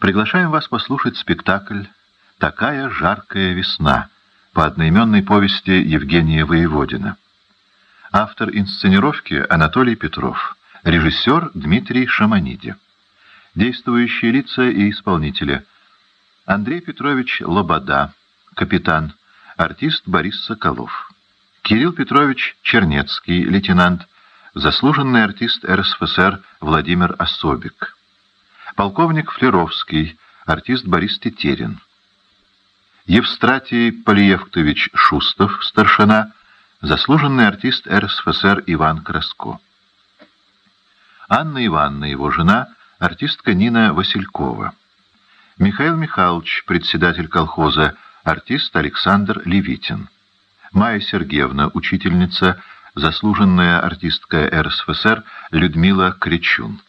Приглашаем вас послушать спектакль «Такая жаркая весна» по одноименной повести Евгения Воеводина. Автор инсценировки Анатолий Петров, режиссер Дмитрий Шаманиди. Действующие лица и исполнители. Андрей Петрович Лобода, капитан, артист Борис Соколов. Кирилл Петрович Чернецкий, лейтенант, заслуженный артист РСФСР Владимир Особик. Полковник Флеровский, артист Борис Тетерин. Евстратий Полиевктович Шустов, старшина, заслуженный артист РСФСР Иван Краско. Анна Ивановна, его жена, артистка Нина Василькова. Михаил Михайлович, председатель колхоза, артист Александр Левитин. Майя Сергеевна, учительница, заслуженная артистка РСФСР Людмила Кречун.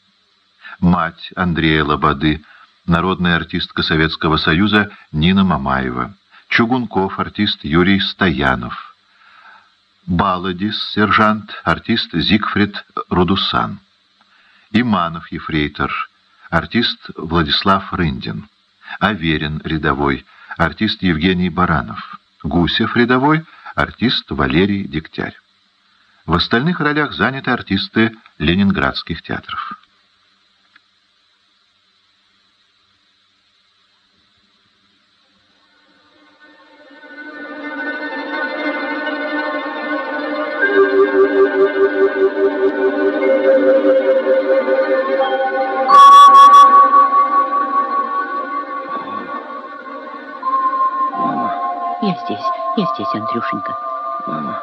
Мать Андрея Лободы, народная артистка Советского Союза Нина Мамаева. Чугунков, артист Юрий Стоянов. Баладис, сержант, артист Зигфрид Рудусан. Иманов, ефрейтор, артист Владислав Рындин. Аверин, рядовой, артист Евгений Баранов. Гусев, рядовой, артист Валерий Дегтярь. В остальных ролях заняты артисты ленинградских театров. Здесь, Андрюшенька. Мама,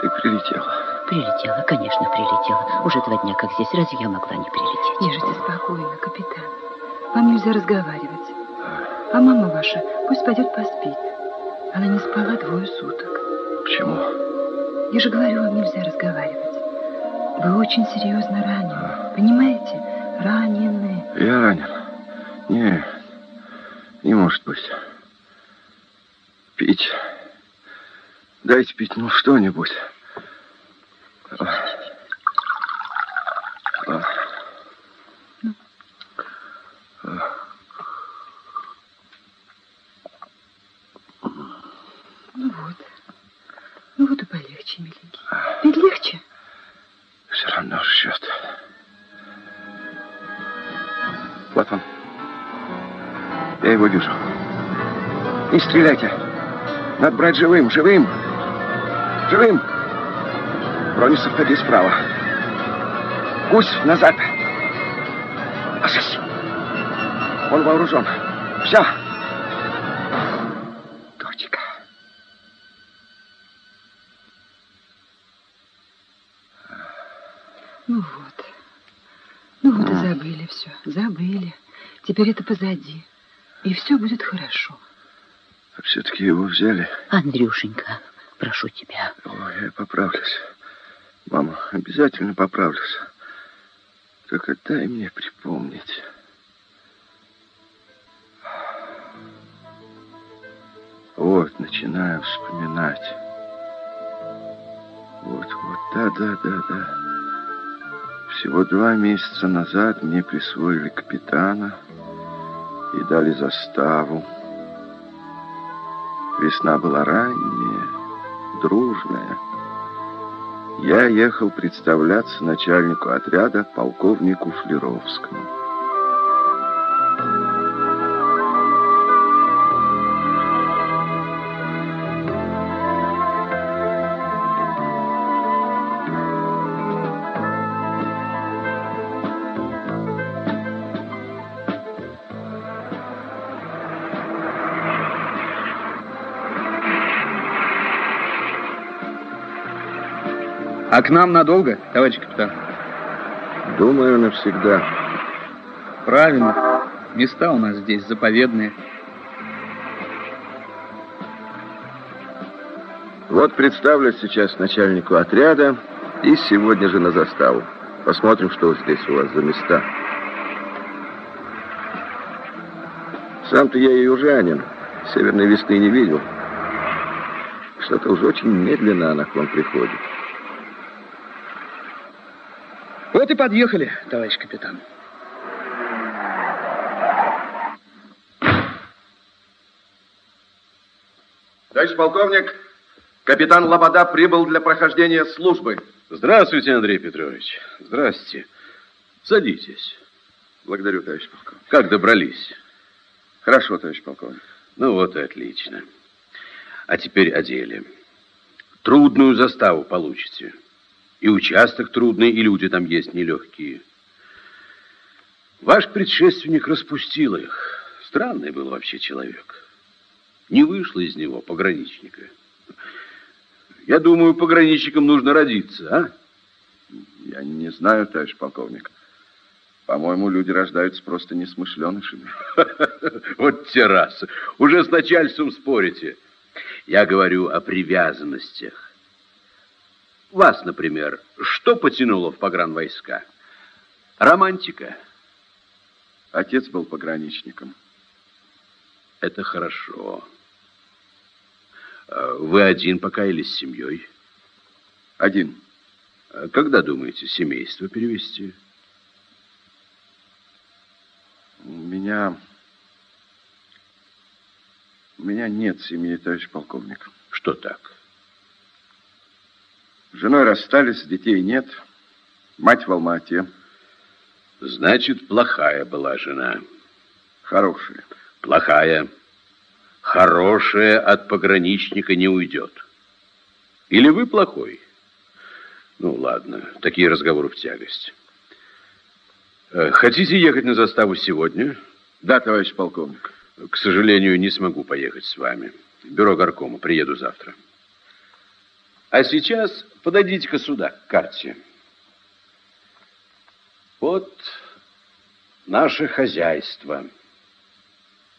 ты прилетела? Прилетела, конечно, прилетела. Уже два дня как здесь. Разве я могла не прилететь? Ешьте спокойно, капитан. Вам нельзя разговаривать. А мама ваша пусть пойдет поспит. Она не спала двое суток. Почему? Я же говорю, вам нельзя разговаривать. Вы очень серьезно ранены. Понимаете? Ранены. Я ранен? Не, не может быть пить. Дайте пить, ну, что-нибудь. Ну вот. Ну вот и полегче, миленький. Ведь легче? Все равно жжет. Вот он. Я его вижу. Не стреляйте. Надо брать живым, живым. Живым. Бронисов, ходи справа. Гусь назад. Ложись. Он вооружен. Все. Точка. Ну вот. Ну вот и забыли все. Забыли. Теперь это позади. И все будет хорошо. А все-таки его взяли. Андрюшенька, прошу тебя. Ой, я поправлюсь. Мама, обязательно поправлюсь. Только дай мне припомнить. Вот, начинаю вспоминать. Вот, вот, да, да, да, да. Всего два месяца назад мне присвоили капитана и дали заставу. Весна была ранняя, дружная. Я ехал представляться начальнику отряда полковнику Флеровскому. А к нам надолго, товарищ капитан? Думаю, навсегда. Правильно. Места у нас здесь заповедные. Вот представлюсь сейчас начальнику отряда и сегодня же на заставу. Посмотрим, что здесь у вас за места. Сам-то я и южанин. Северной весны не видел. Что-то уже очень медленно она к вам приходит. Вот и подъехали, товарищ капитан. Товарищ полковник, капитан Лобода прибыл для прохождения службы. Здравствуйте, Андрей Петрович. Здравствуйте. Садитесь. Благодарю, товарищ полковник. Как добрались? Хорошо, товарищ полковник. Ну вот и отлично. А теперь о деле. Трудную заставу получите. И участок трудный, и люди там есть нелегкие. Ваш предшественник распустил их. Странный был вообще человек. Не вышло из него пограничника. Я думаю, пограничникам нужно родиться, а? Я не знаю, товарищ полковник. По-моему, люди рождаются просто несмышленышами. Вот те раз. Уже с начальством спорите. Я говорю о привязанностях. Вас, например, что потянуло в погранвойска? Романтика. Отец был пограничником. Это хорошо. А Вы один пока или с семьей? Один. А Когда думаете семейство перевести? У меня... У меня нет семьи, товарищ полковник. Что так? С женой расстались, детей нет. Мать в Алма-Ате. Значит, плохая была жена. Хорошая. Плохая. Хорошая от пограничника не уйдет. Или вы плохой? Ну, ладно, такие разговоры в тягость. Э, Хотите ехать на заставу сегодня? Да, товарищ полковник. К сожалению, не смогу поехать с вами. Бюро горкома, приеду завтра. А сейчас подойдите-ка сюда, к карте. Вот наше хозяйство.